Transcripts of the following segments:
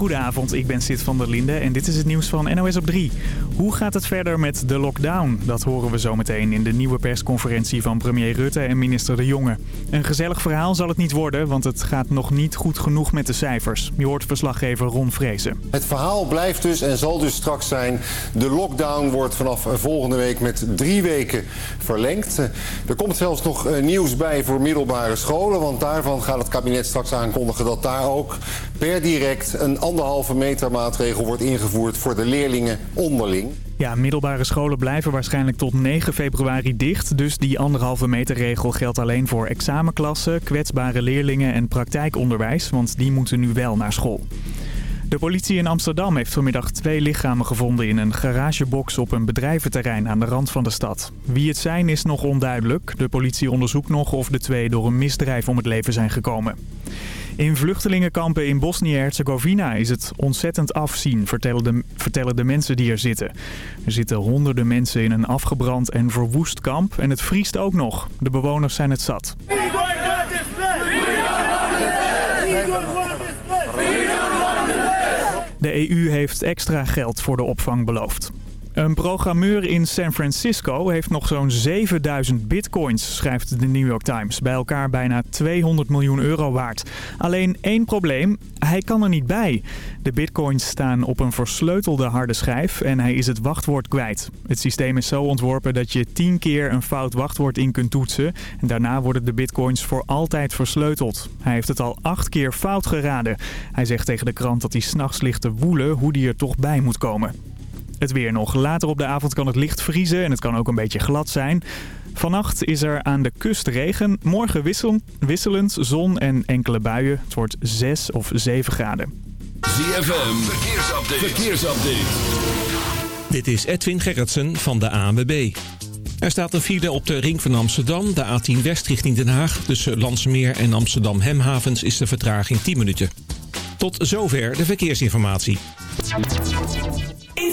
Goedenavond, ik ben Sid van der Linde en dit is het nieuws van NOS op 3. Hoe gaat het verder met de lockdown? Dat horen we zometeen in de nieuwe persconferentie van premier Rutte en minister De Jonge. Een gezellig verhaal zal het niet worden, want het gaat nog niet goed genoeg met de cijfers. Je hoort verslaggever Ron Vrezen. Het verhaal blijft dus en zal dus straks zijn... de lockdown wordt vanaf volgende week met drie weken verlengd. Er komt zelfs nog eh, nieuws bij voor middelbare scholen... want daarvan gaat het kabinet straks aankondigen dat daar ook per direct een anderhalve meter maatregel wordt ingevoerd voor de leerlingen onderling. Ja, middelbare scholen blijven waarschijnlijk tot 9 februari dicht. Dus die anderhalve meter regel geldt alleen voor examenklassen, kwetsbare leerlingen en praktijkonderwijs. Want die moeten nu wel naar school. De politie in Amsterdam heeft vanmiddag twee lichamen gevonden in een garagebox op een bedrijventerrein aan de rand van de stad. Wie het zijn is nog onduidelijk. De politie onderzoekt nog of de twee door een misdrijf om het leven zijn gekomen. In vluchtelingenkampen in Bosnië-Herzegovina is het ontzettend afzien, vertellen de, vertellen de mensen die er zitten. Er zitten honderden mensen in een afgebrand en verwoest kamp en het vriest ook nog. De bewoners zijn het zat. De EU heeft extra geld voor de opvang beloofd. Een programmeur in San Francisco heeft nog zo'n 7000 bitcoins, schrijft de New York Times. Bij elkaar bijna 200 miljoen euro waard. Alleen één probleem, hij kan er niet bij. De bitcoins staan op een versleutelde harde schijf en hij is het wachtwoord kwijt. Het systeem is zo ontworpen dat je 10 keer een fout wachtwoord in kunt toetsen. En daarna worden de bitcoins voor altijd versleuteld. Hij heeft het al acht keer fout geraden. Hij zegt tegen de krant dat hij s'nachts ligt te woelen hoe die er toch bij moet komen. Het weer nog. Later op de avond kan het licht vriezen en het kan ook een beetje glad zijn. Vannacht is er aan de kust regen. Morgen wisselend zon en enkele buien. Het wordt 6 of 7 graden. ZFM, verkeersupdate. verkeersupdate. Dit is Edwin Gerritsen van de ANWB. Er staat een file op de ring van Amsterdam, de A10 West richting Den Haag. Tussen Landsmeer en Amsterdam Hemhavens is de vertraging 10 minuten. Tot zover de verkeersinformatie. In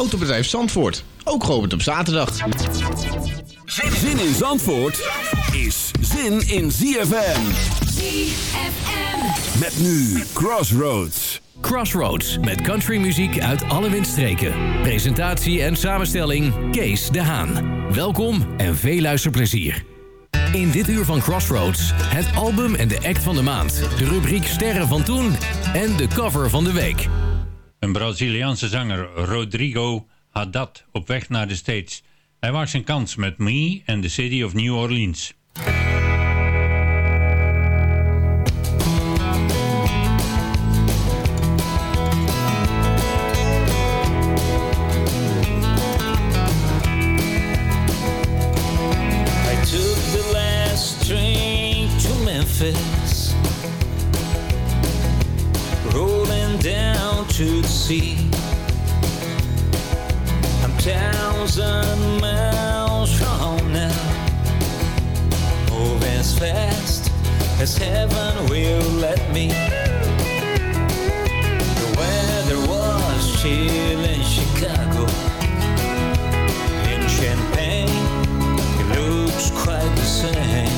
Autobedrijf Zandvoort, ook geopend op zaterdag. Zin in Zandvoort is zin in ZFM. ZFM. Met nu Crossroads. Crossroads met countrymuziek uit alle windstreken. Presentatie en samenstelling Kees de Haan. Welkom en veel luisterplezier. In dit uur van Crossroads het album en de act van de maand. De rubriek Sterren van Toen en de cover van de week. Een Braziliaanse zanger, Rodrigo Haddad, op weg naar de States. Hij wacht zijn kans met Me and the City of New Orleans. let me. The weather was chill in Chicago. In Champagne, it looks quite the same.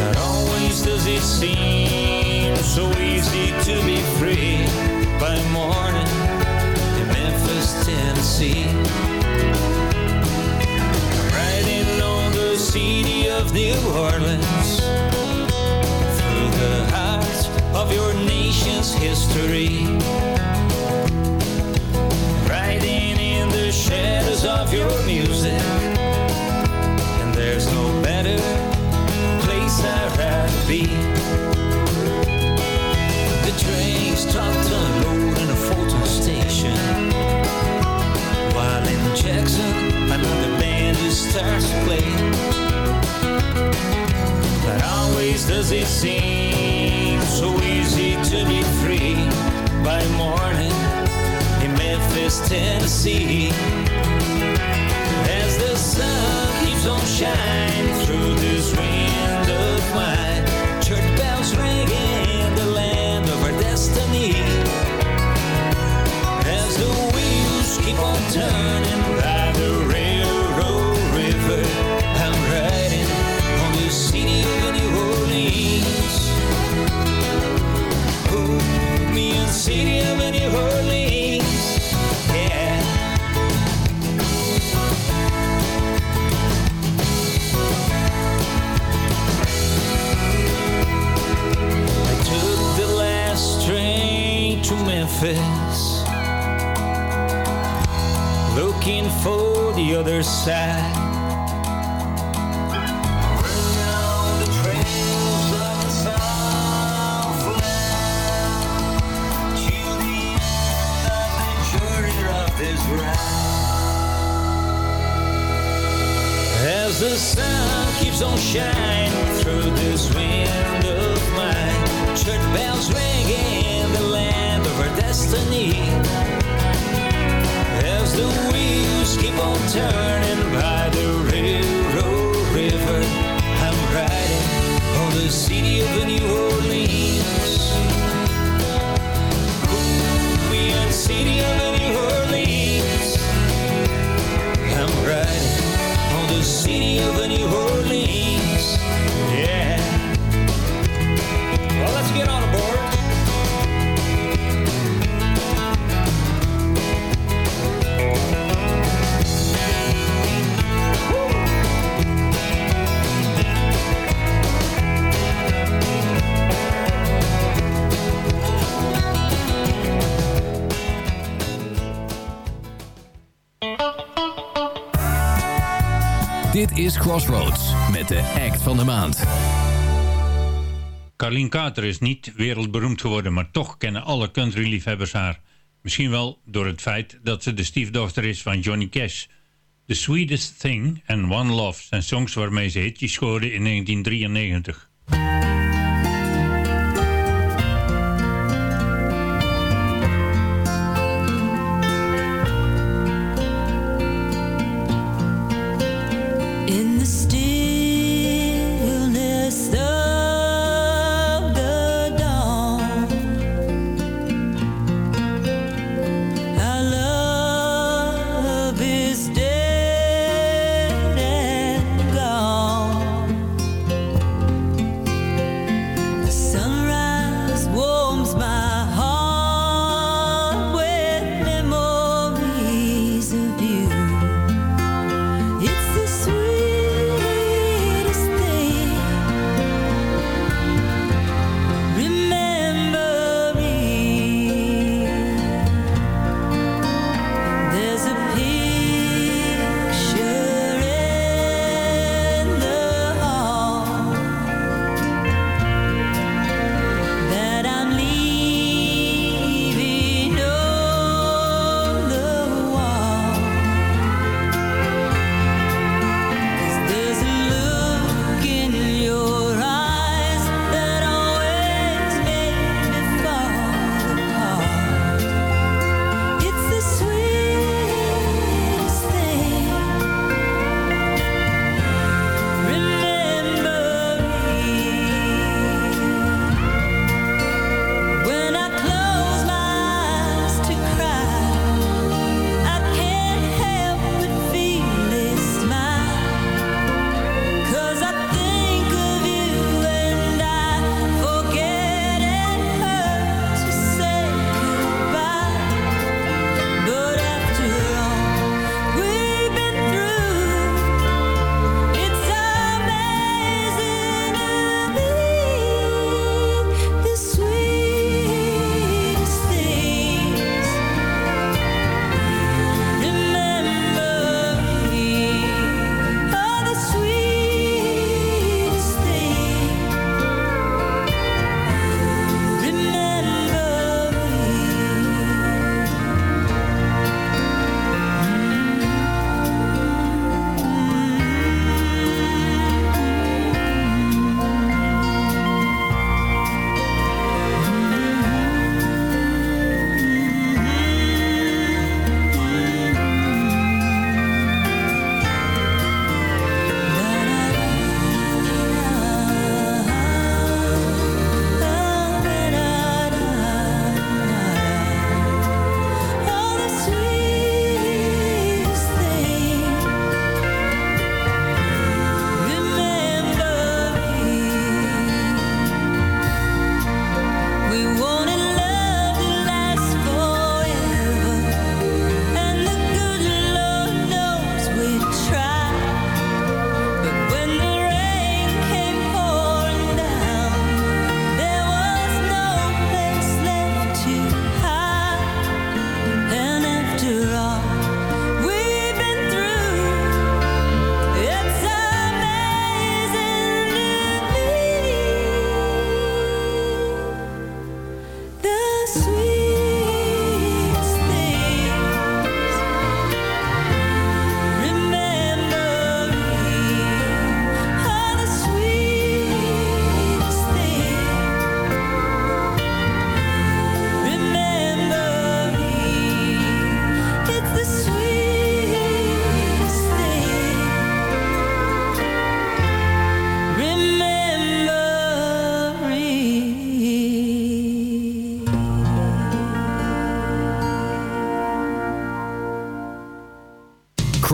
Not always does it seem so easy to be free by morning in Memphis, Tennessee. Riding on the city of New Orleans the heart of your nation's history. Riding in the shadows of your music, and there's no better place I'd rather be. Crossroads met de act van de maand. Carleen Kater is niet wereldberoemd geworden, maar toch kennen alle countryliefhebbers haar. Misschien wel door het feit dat ze de stiefdochter is van Johnny Cash. The Sweetest Thing en One Love zijn songs waarmee ze hitjes scoorde in 1993.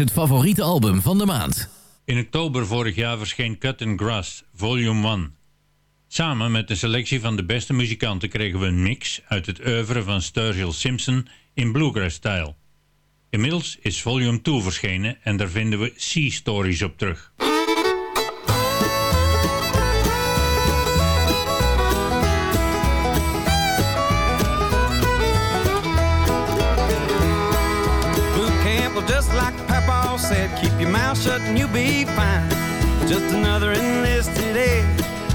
Het favoriete album van de maand. In oktober vorig jaar verscheen Cut and Grass, Volume 1. Samen met een selectie van de beste muzikanten kregen we een mix uit het oeuvre van Sturgill Simpson in bluegrass-stijl. Inmiddels is Volume 2 verschenen en daar vinden we Sea Stories op terug. Your mouth shut and you'll be fine. Just another enlisted egg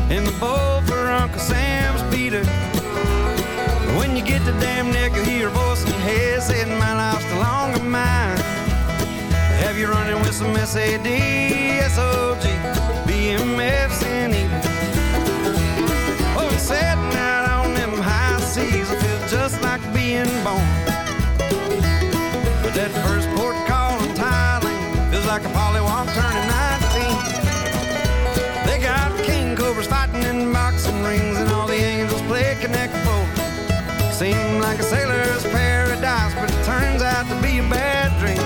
in the bowl for Uncle Sam's Peter. When you get to damn neck, you'll hear a voice in your head saying, My life's no longer mine. Have you running with some SAD, SOG, BMFs, like a pollywog turning 19. They got king cobras fighting in boxing rings, and all the angels play connect four. Seemed like a sailor's paradise, but it turns out to be a bad dream.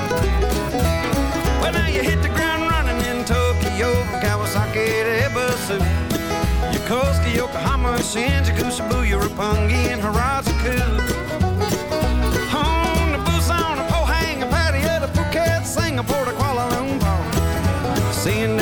Well, now you hit the ground running in Tokyo from Kawasaki to Ebisu. Yokosuka, Yokohama, Shinjuku, Shibuya, Roppongi, and Harajuku. Seeing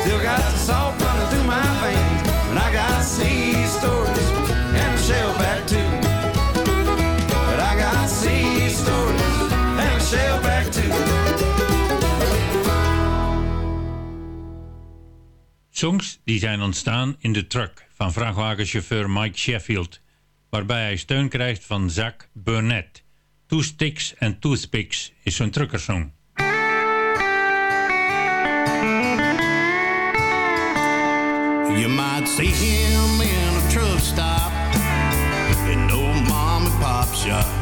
Still got the salt running through my veins. And I got sea stories and a shell back too. But I got sea stories and a shell back too. Songs die zijn ontstaan in de truck van vrachtwagenchauffeur Mike Sheffield, waarbij hij steun krijgt van Zach Burnett. Two Sticks and Toothpicks is zo'n truckersong. You might see him in a truck stop, in old mom and pop shop.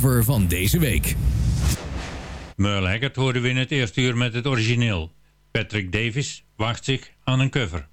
cover van deze week. Merle Haggard hoorden we in het eerste uur met het origineel. Patrick Davis wacht zich aan een cover.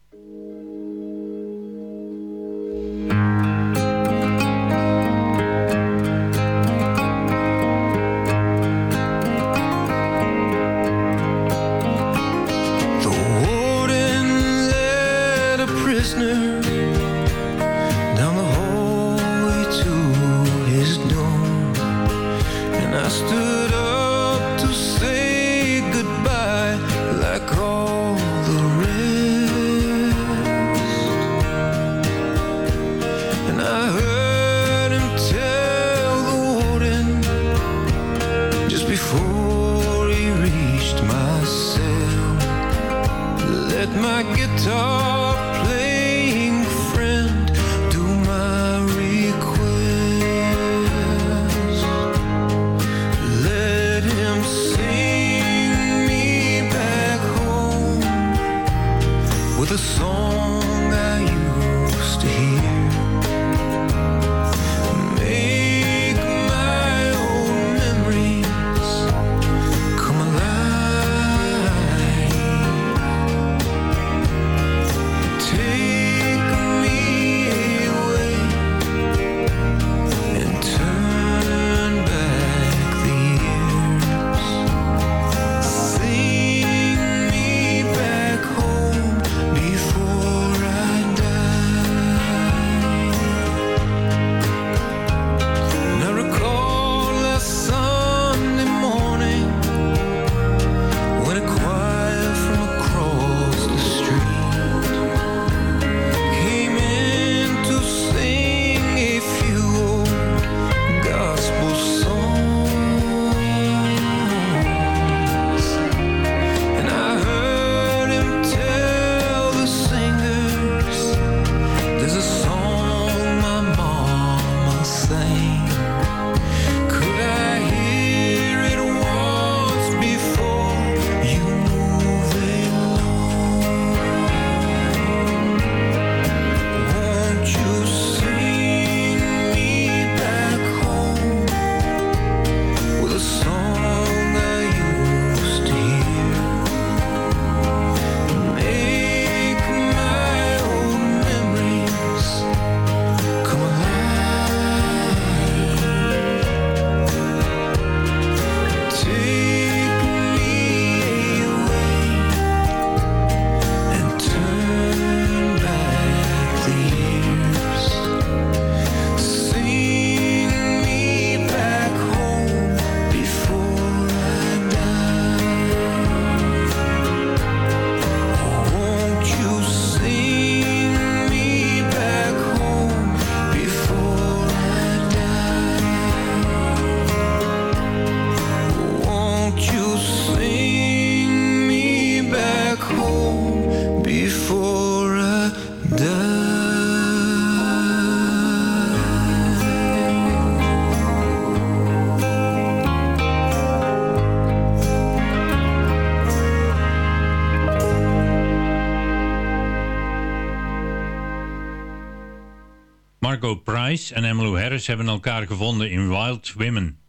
hebben elkaar gevonden in Wild Women.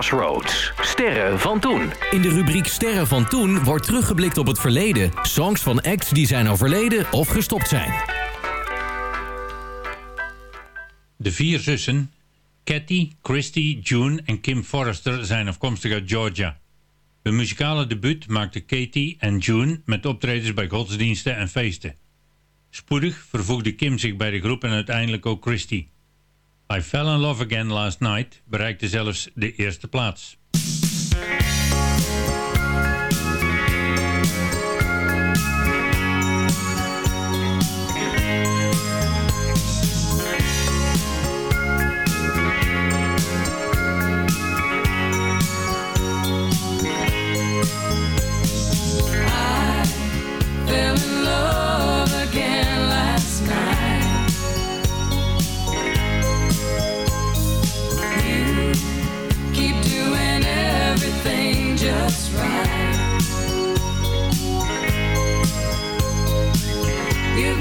Crossroads. Sterren van toen. In de rubriek Sterren van toen wordt teruggeblikt op het verleden. Songs van acts die zijn overleden of gestopt zijn. De vier zussen, Cathy, Christy, June en Kim Forrester zijn afkomstig uit Georgia. Hun muzikale debuut maakten Katie en June met optredens bij godsdiensten en feesten. Spoedig vervoegde Kim zich bij de groep en uiteindelijk ook Christy. I Fell in Love Again Last Night bereikte zelfs de eerste plaats.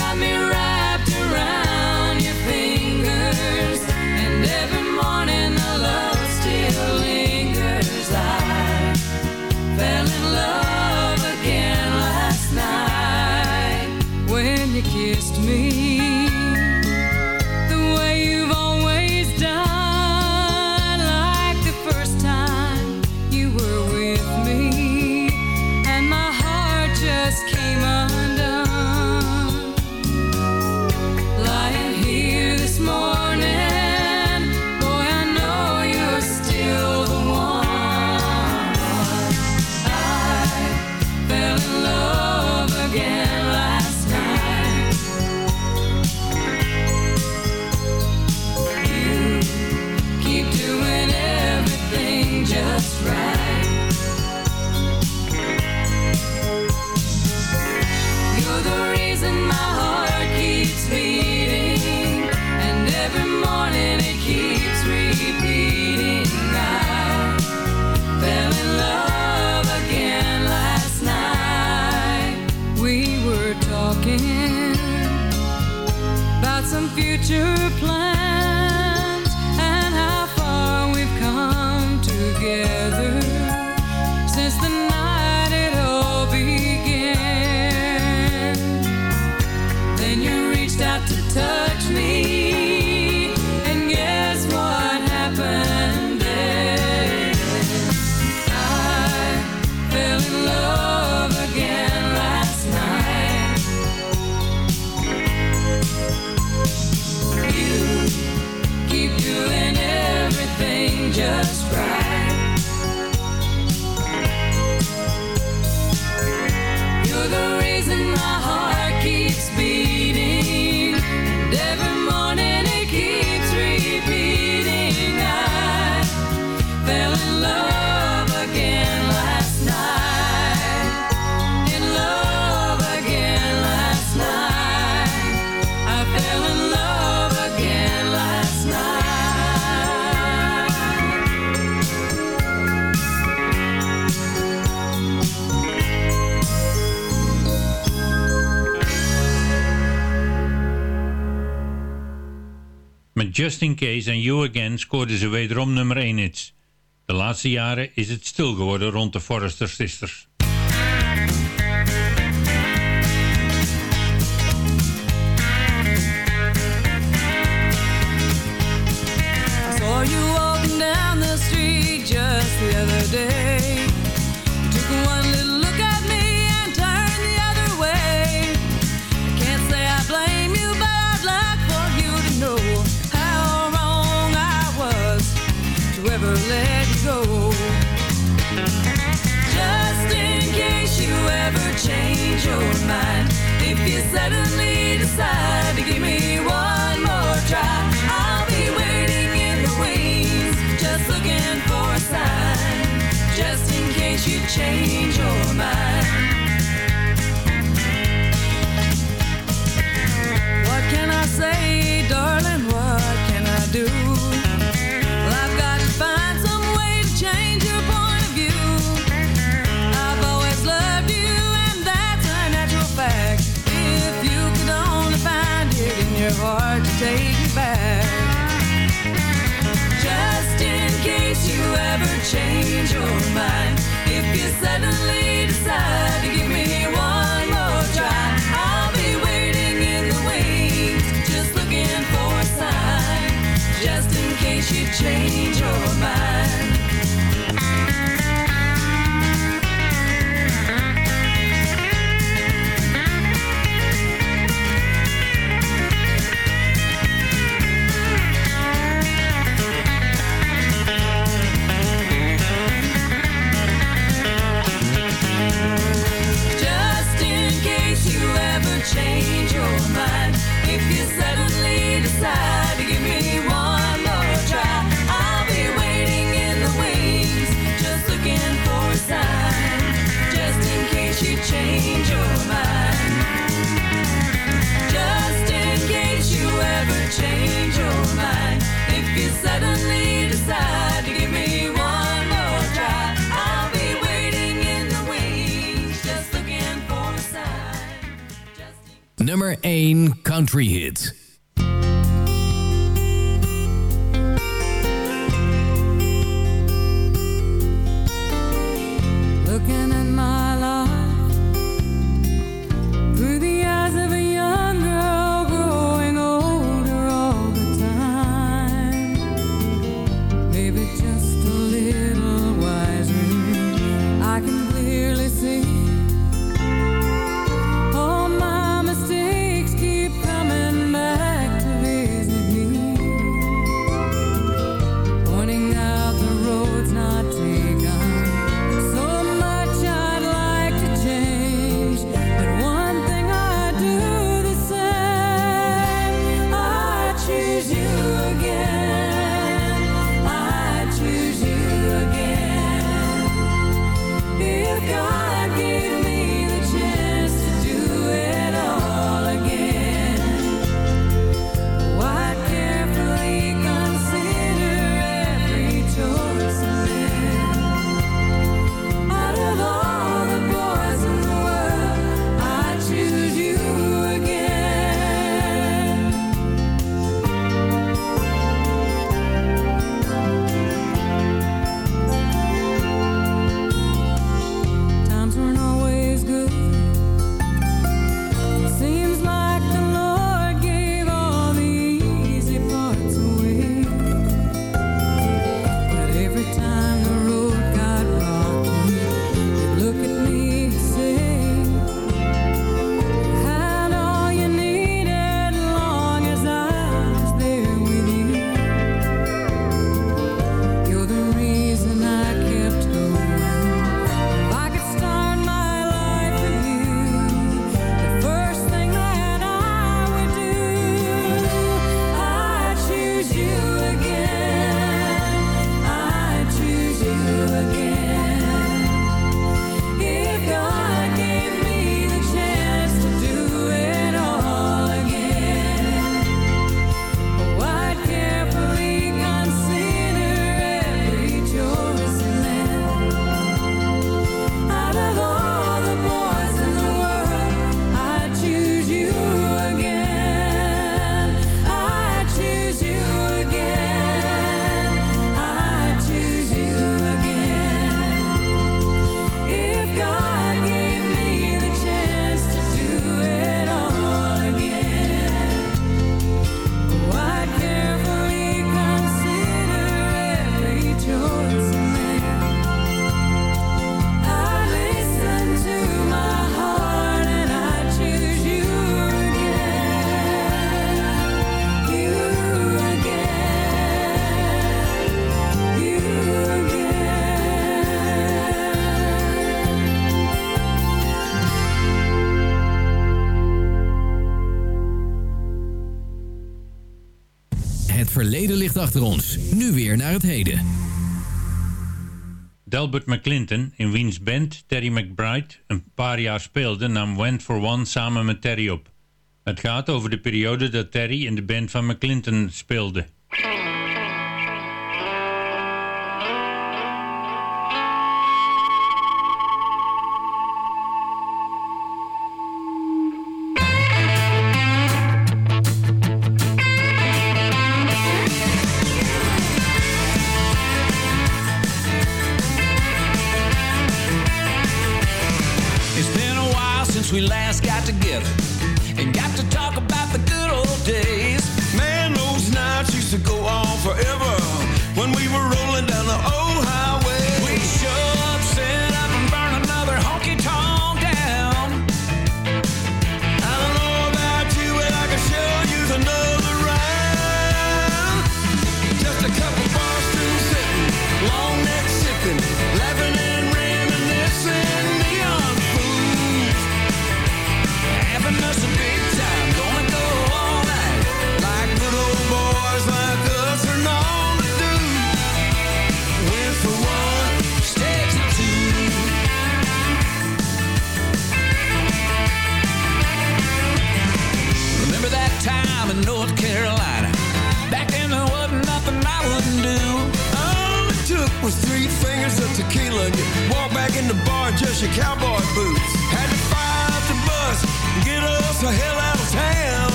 got me Met Just In Case en You Again scoorden ze wederom nummer 1 hits. De laatste jaren is het stil geworden rond de Forrester Sisters. Saw you walking down the street just the other day. Suddenly decide to give me one more try, I'll be waiting in the wings, just looking for a sign, just in case you change your mind. What can I say, darling? Take me back. Just in case you ever change your mind, if you suddenly decide to give me one more try, I'll be waiting in the wings, just looking for a sign, just in case you change country hits. verleden ligt achter ons. Nu weer naar het heden. Delbert McClinton, in wiens band Terry McBride een paar jaar speelde, nam Went for One samen met Terry op. Het gaat over de periode dat Terry in de band van McClinton speelde.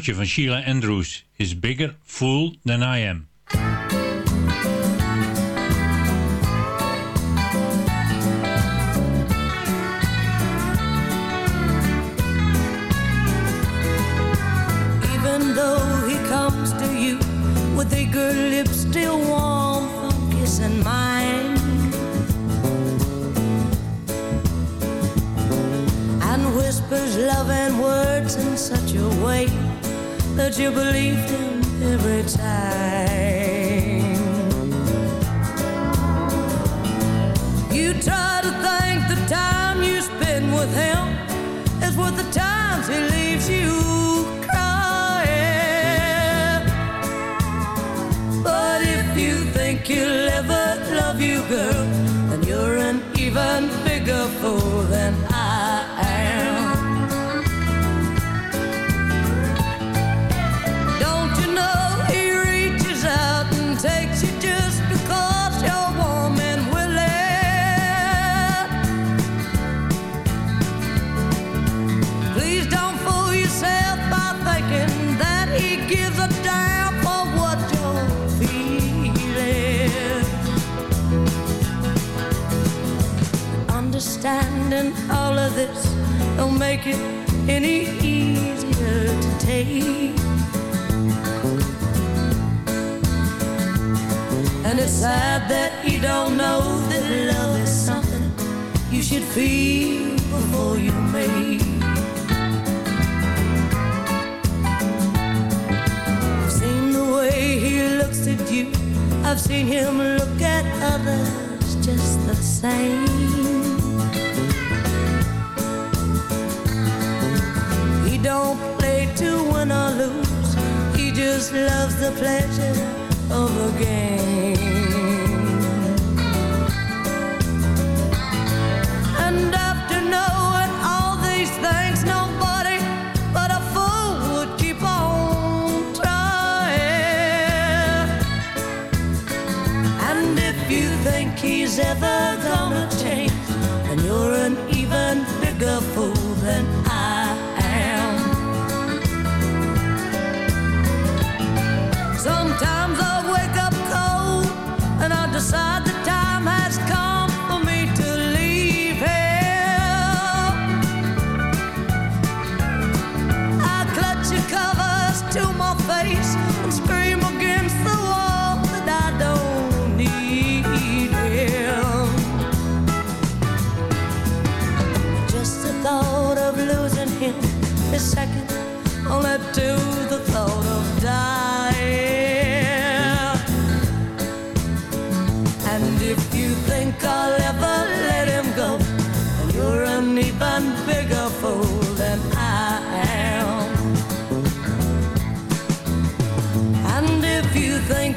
oudje van Sheila Andrews is Bigger Fool Than I Am. Even though he comes to you with a good lip still warm from kissing mine. Whispers loving words in such a way that you believed in every time. You try to think the time you spend with him is worth the times he leaves you crying. But if you think he'll ever love you, girl, then you're an even bigger fool than I. all of this don't make it any easier to take. And it's sad that you don't know that love is something you should feel before you make. I've seen the way he looks at you. I've seen him look at others just the same. Don't play to win or lose. He just loves the pleasure of a game. And after knowing all these things, nobody but a fool would keep on trying. And if you think he's ever gonna change, then you're an even bigger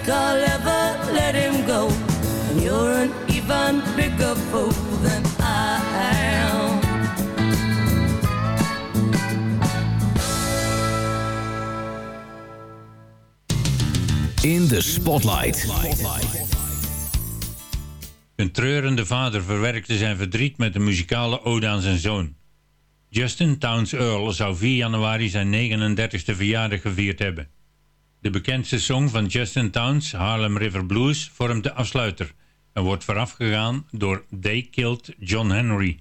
think I'll ever let him go, you're an even bigger fool than I am. In de Spotlight. Een treurende vader verwerkte zijn verdriet met een muzikale ode aan zijn zoon. Justin Towns Earl zou 4 januari zijn 39e verjaardag gevierd hebben. De bekendste song van Justin Towns, Harlem River Blues, vormt de afsluiter en wordt voorafgegaan door They Killed John Henry.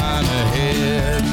mine ahead.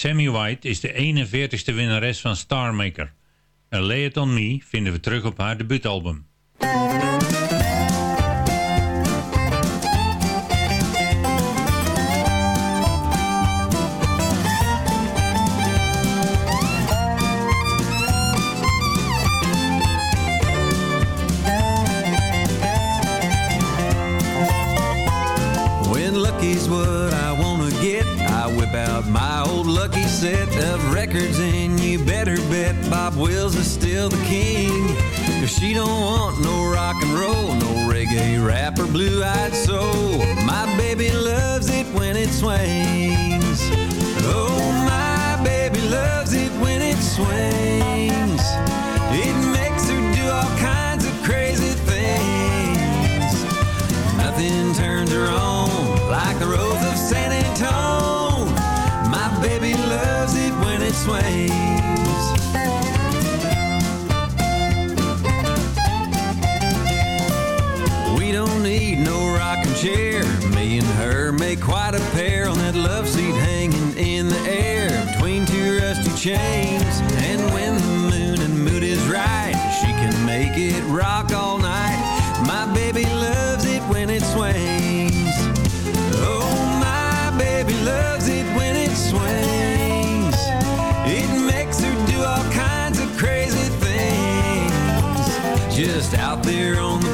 Sammy White is de 41ste winnares van Star Maker. En Lay It On Me vinden we terug op haar debuutalbum. She don't want no rock and roll, no reggae, rap, or blue-eyed soul, my baby loves it when it swings. Oh, my baby loves it when it swings. It makes her do all kinds of crazy things. Nothing turns her on like the rose of San Antone. My baby loves it when it swings. Chains. And when the moon and mood is right, she can make it rock all night. My baby loves it when it swings. Oh, my baby loves it when it swings. It makes her do all kinds of crazy things. Just out there on the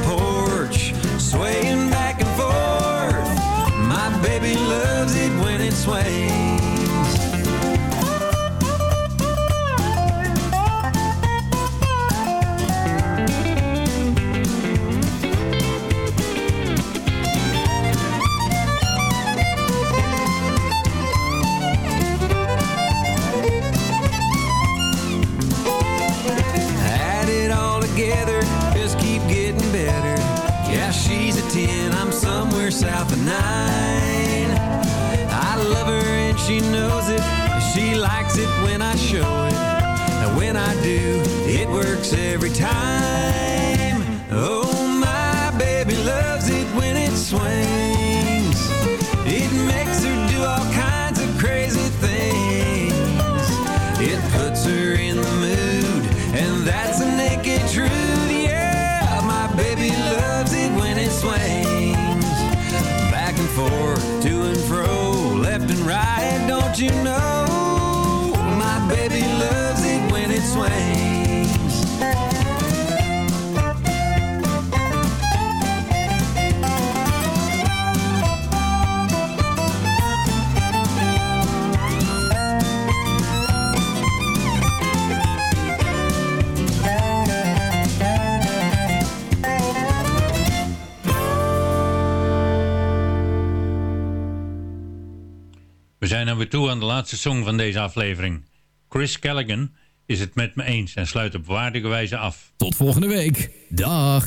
We toe aan de laatste song van deze aflevering. Chris Callaghan is het met me eens en sluit op waardige wijze af. Tot volgende week. Dag.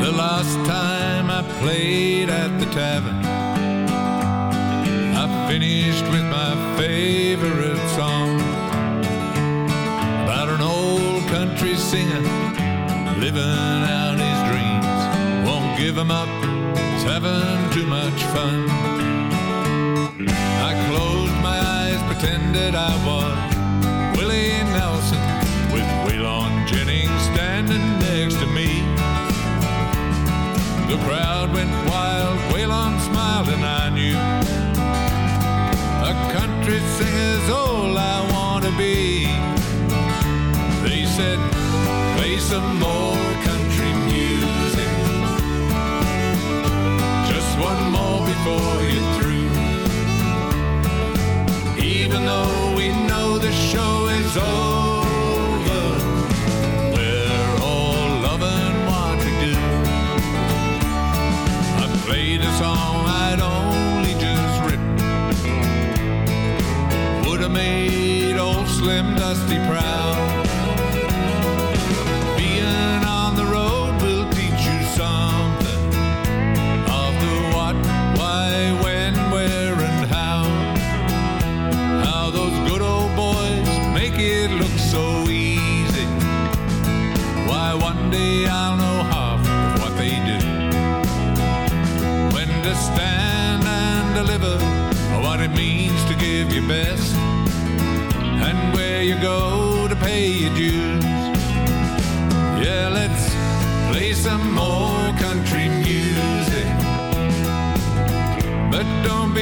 The last time I played at the tavern, I finished with my favorite song about an old country singer living out his give 'em up, he's having too much fun. I closed my eyes, pretended I was Willie Nelson with Waylon Jennings standing next to me. The crowd went wild, Waylon smiled and I knew a country singer's all I want to be. They said, play some more country before you're through. Even though we know the show is over, we're all loving what we do. I played a song I'd only just written. Would have made old Slim Dusty proud.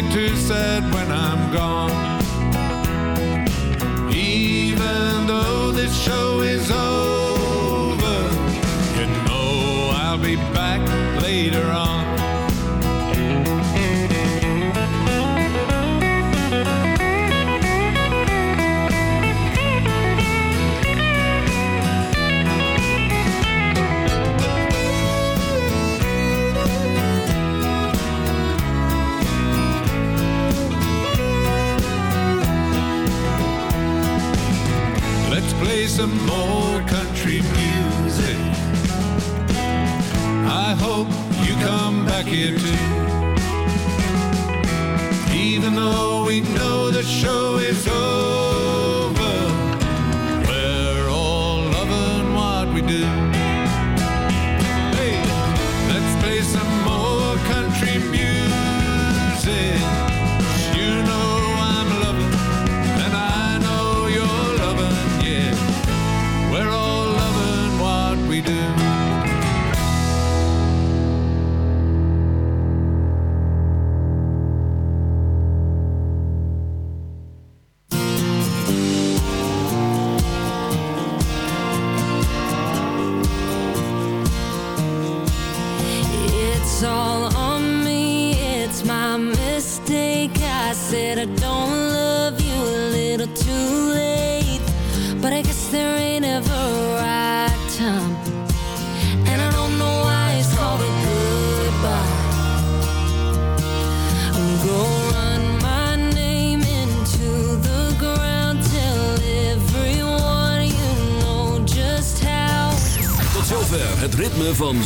be too sad when I'm gone. Even though this show is over.